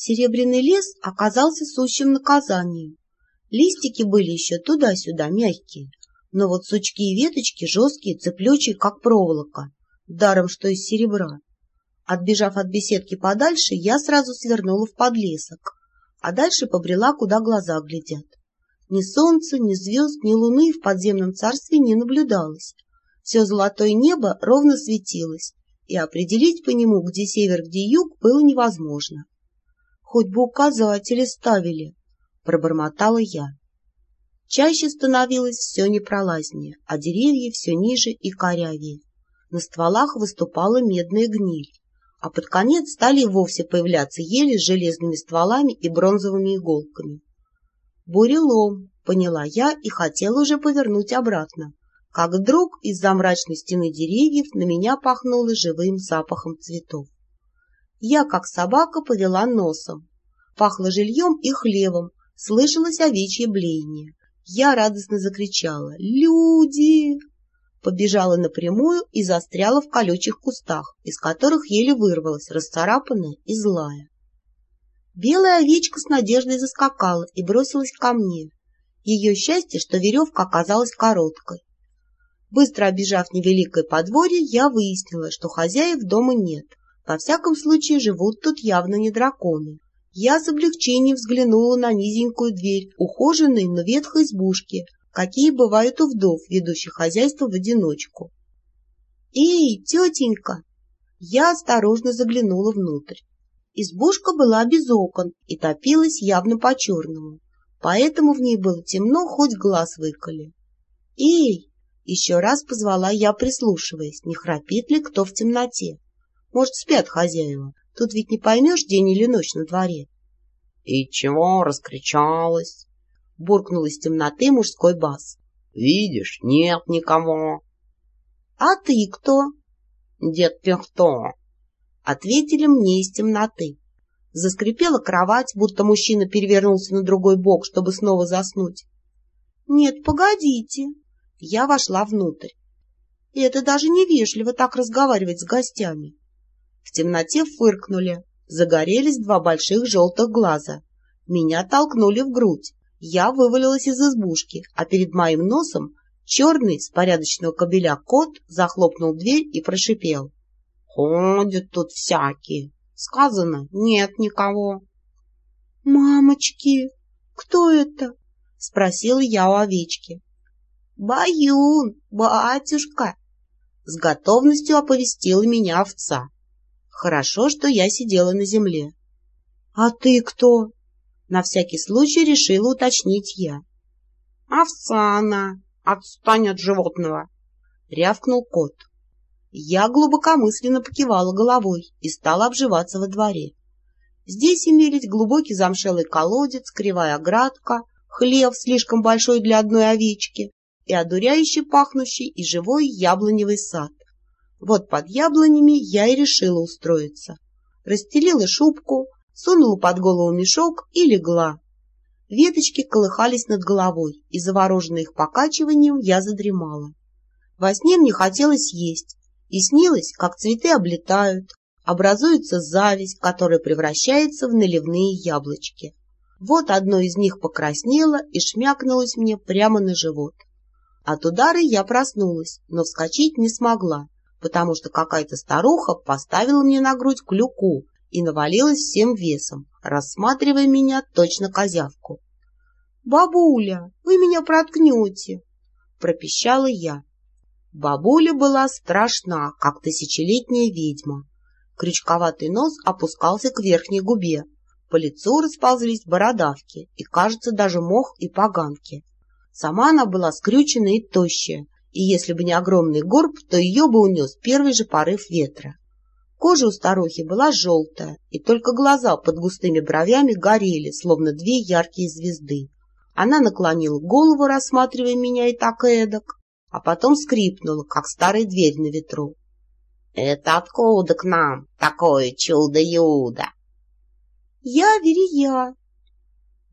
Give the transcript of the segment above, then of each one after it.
Серебряный лес оказался сущим наказанием. Листики были еще туда-сюда мягкие, но вот сучки и веточки жесткие, цеплючие, как проволока, даром что из серебра. Отбежав от беседки подальше, я сразу свернула в подлесок, а дальше побрела, куда глаза глядят. Ни солнца, ни звезд, ни луны в подземном царстве не наблюдалось. Все золотое небо ровно светилось, и определить по нему, где север, где юг, было невозможно. Хоть бы указатели ставили, пробормотала я. Чаще становилось все непролазнее, а деревья все ниже и корявее. На стволах выступала медная гниль, а под конец стали вовсе появляться ели с железными стволами и бронзовыми иголками. «Бурелом», — поняла я и хотела уже повернуть обратно, как вдруг из-за мрачной стены деревьев на меня пахнуло живым запахом цветов. Я, как собака, повела носом. Пахло жильем и хлевом, слышалось овечье блеяние. Я радостно закричала «Люди!» Побежала напрямую и застряла в колючих кустах, из которых еле вырвалась, расцарапанная и злая. Белая овечка с надеждой заскакала и бросилась ко мне. Ее счастье, что веревка оказалась короткой. Быстро обижав невеликое подворье, я выяснила, что хозяев дома нет. Во всяком случае, живут тут явно не драконы. Я с облегчением взглянула на низенькую дверь, ухоженной, но ветхой избушки, какие бывают у вдов, ведущих хозяйство в одиночку. «Эй, тетенька!» Я осторожно заглянула внутрь. Избушка была без окон и топилась явно по-черному, поэтому в ней было темно, хоть глаз выколи. «Эй!» — еще раз позвала я, прислушиваясь, не храпит ли кто в темноте. Может, спят хозяева, Тут ведь не поймешь, день или ночь на дворе. — И чего раскричалась? — буркнул из темноты мужской бас. — Видишь, нет никого. — А ты кто? — Дед кто? — ответили мне из темноты. Заскрипела кровать, будто мужчина перевернулся на другой бок, чтобы снова заснуть. — Нет, погодите. Я вошла внутрь. И это даже невежливо так разговаривать с гостями. В темноте фыркнули. Загорелись два больших желтых глаза. Меня толкнули в грудь. Я вывалилась из избушки, а перед моим носом черный с порядочного кобеля кот захлопнул дверь и прошипел. — Ходят тут всякие. Сказано, нет никого. — Мамочки, кто это? — спросила я у овечки. — Баюн, батюшка! С готовностью оповестила меня овца. Хорошо, что я сидела на земле. — А ты кто? — на всякий случай решила уточнить я. — Овца она. Отстань от животного. — рявкнул кот. Я глубокомысленно покивала головой и стала обживаться во дворе. Здесь имелись глубокий замшелый колодец, кривая оградка, хлев слишком большой для одной овечки и одуряющий пахнущий и живой яблоневый сад. Вот под яблонями я и решила устроиться. Расстелила шубку, сунула под голову мешок и легла. Веточки колыхались над головой, и, завороженная их покачиванием, я задремала. Во сне мне хотелось есть, и снилось, как цветы облетают, образуется зависть, которая превращается в наливные яблочки. Вот одно из них покраснело и шмякнулось мне прямо на живот. От удара я проснулась, но вскочить не смогла потому что какая-то старуха поставила мне на грудь клюку и навалилась всем весом, рассматривая меня точно козявку. — Бабуля, вы меня проткнете! — пропищала я. Бабуля была страшна, как тысячелетняя ведьма. Крючковатый нос опускался к верхней губе, по лицу расползлись бородавки и, кажется, даже мох и поганки. Сама она была скрючена и тощая, и если бы не огромный горб, то ее бы унес первый же порыв ветра. Кожа у старухи была желтая, и только глаза под густыми бровями горели, словно две яркие звезды. Она наклонила голову, рассматривая меня и так эдак, а потом скрипнула, как старая дверь на ветру. — Это откуда к нам такое чудо-юдо? — Я Верия.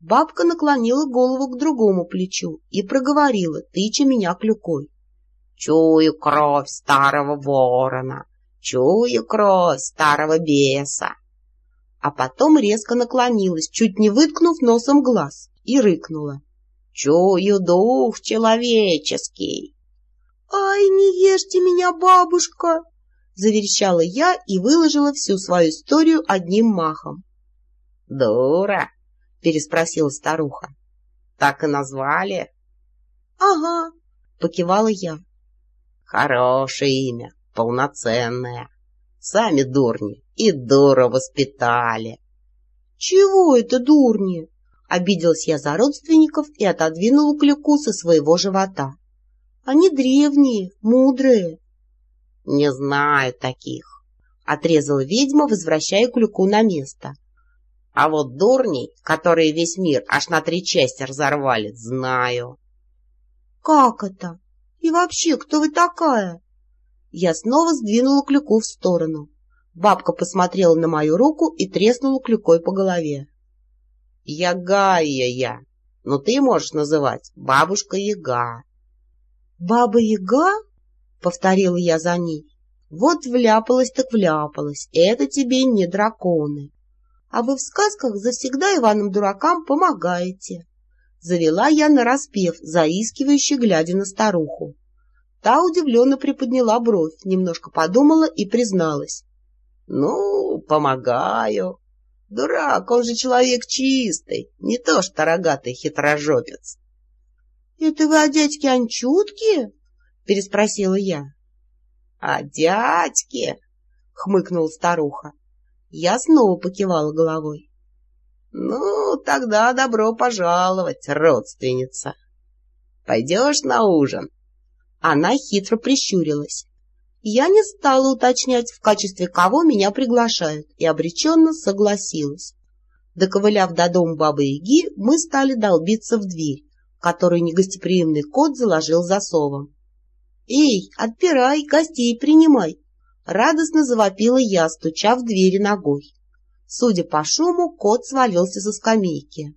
Бабка наклонила голову к другому плечу и проговорила, тыча меня клюкой. Чую кровь старого ворона, чую кровь старого беса. а потом резко наклонилась, чуть не выткнув носом глаз, и рыкнула. «Чую дух человеческий!» «Ай, не ешьте меня, бабушка!» Заверещала я и выложила всю свою историю одним махом. «Дура!» — переспросила старуха. «Так и назвали?» «Ага», — покивала я. «Хорошее имя, полноценное. Сами дурни и дура воспитали». «Чего это дурни?» Обиделась я за родственников и отодвинула клюку со своего живота. Они древние, мудрые. — Не знаю таких, — отрезала ведьма, возвращая клюку на место. — А вот дурней, которые весь мир аж на три части разорвали, знаю. — Как это? И вообще, кто вы такая? Я снова сдвинула клюку в сторону. Бабка посмотрела на мою руку и треснула клюкой по голове. — Я Гая я, но ты можешь называть бабушка Яга. «Баба-яга?» — повторила я за ней. «Вот вляпалась так вляпалась, это тебе не драконы. А вы в сказках завсегда Иванам-дуракам помогаете». Завела я нараспев, заискивающе глядя на старуху. Та удивленно приподняла бровь, немножко подумала и призналась. — Ну, помогаю. Дурак, он же человек чистый, не то что рогатый хитрожопец. — Это вы о дядьке Анчутке? — переспросила я. — О дядьке? — хмыкнула старуха. Я снова покивала головой. — Ну, тогда добро пожаловать, родственница. Пойдешь на ужин? Она хитро прищурилась. Я не стала уточнять, в качестве кого меня приглашают, и обреченно согласилась. Доковыляв до дома Бабы-Яги, мы стали долбиться в дверь который негостеприимный кот заложил засовом. «Эй, отпирай, гостей принимай!» Радостно завопила я, стуча в двери ногой. Судя по шуму, кот свалился со скамейки.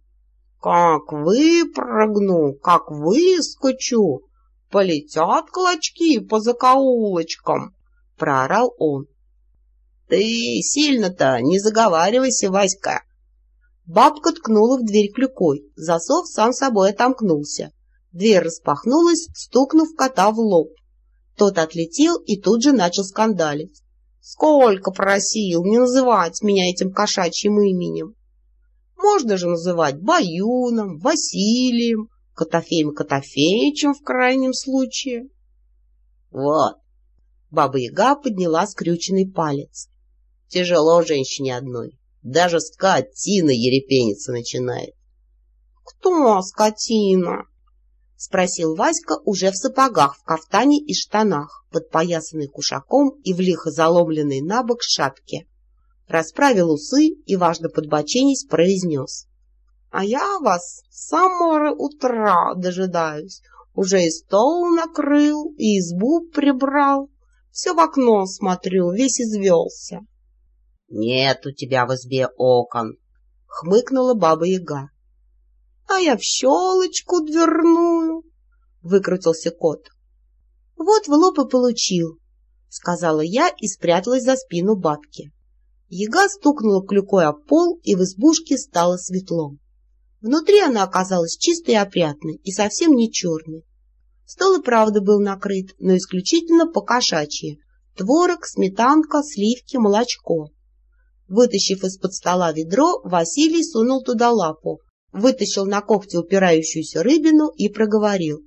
«Как выпрыгну, как выскочу! Полетят клочки по закоулочкам!» — проорал он. «Ты сильно-то не заговаривайся, Васька!» Бабка ткнула в дверь клюкой. Засов сам собой отомкнулся. Дверь распахнулась, стукнув кота в лоб. Тот отлетел и тут же начал скандалить. «Сколько просил не называть меня этим кошачьим именем! Можно же называть Баюном, Василием, Котофеем Котофеичем в крайнем случае». «Вот!» Баба-яга подняла скрюченный палец. «Тяжело женщине одной. Даже скотина ерепениться начинает. — Кто скотина? — спросил Васька уже в сапогах, в кафтане и штанах, подпоясанный кушаком и в лихо заломленной на бок шапке. Расправил усы и, важно подбоченясь, произнес. — А я вас с самого утра дожидаюсь. Уже и стол накрыл, и избу прибрал. Все в окно смотрю, весь извелся. — Нет у тебя в избе окон, — хмыкнула баба-яга. — А я в щелочку дверную, — выкрутился кот. — Вот в лоб и получил, — сказала я и спряталась за спину бабки. Яга стукнула клюкой о пол, и в избушке стало светло. Внутри она оказалась чистой и опрятной, и совсем не черной. Стол и правда был накрыт, но исключительно по кошачьи. Творог, сметанка, сливки, молочко. Вытащив из-под стола ведро, Василий сунул туда лапу, вытащил на когте упирающуюся рыбину и проговорил.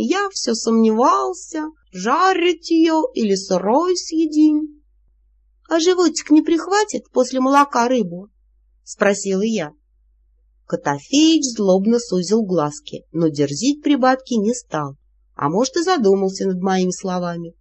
Я все сомневался, жарить ее или сырой съедим. — А животик не прихватит после молока рыбу? — спросила я. Котофеич злобно сузил глазки, но дерзить при бабке не стал, а может и задумался над моими словами.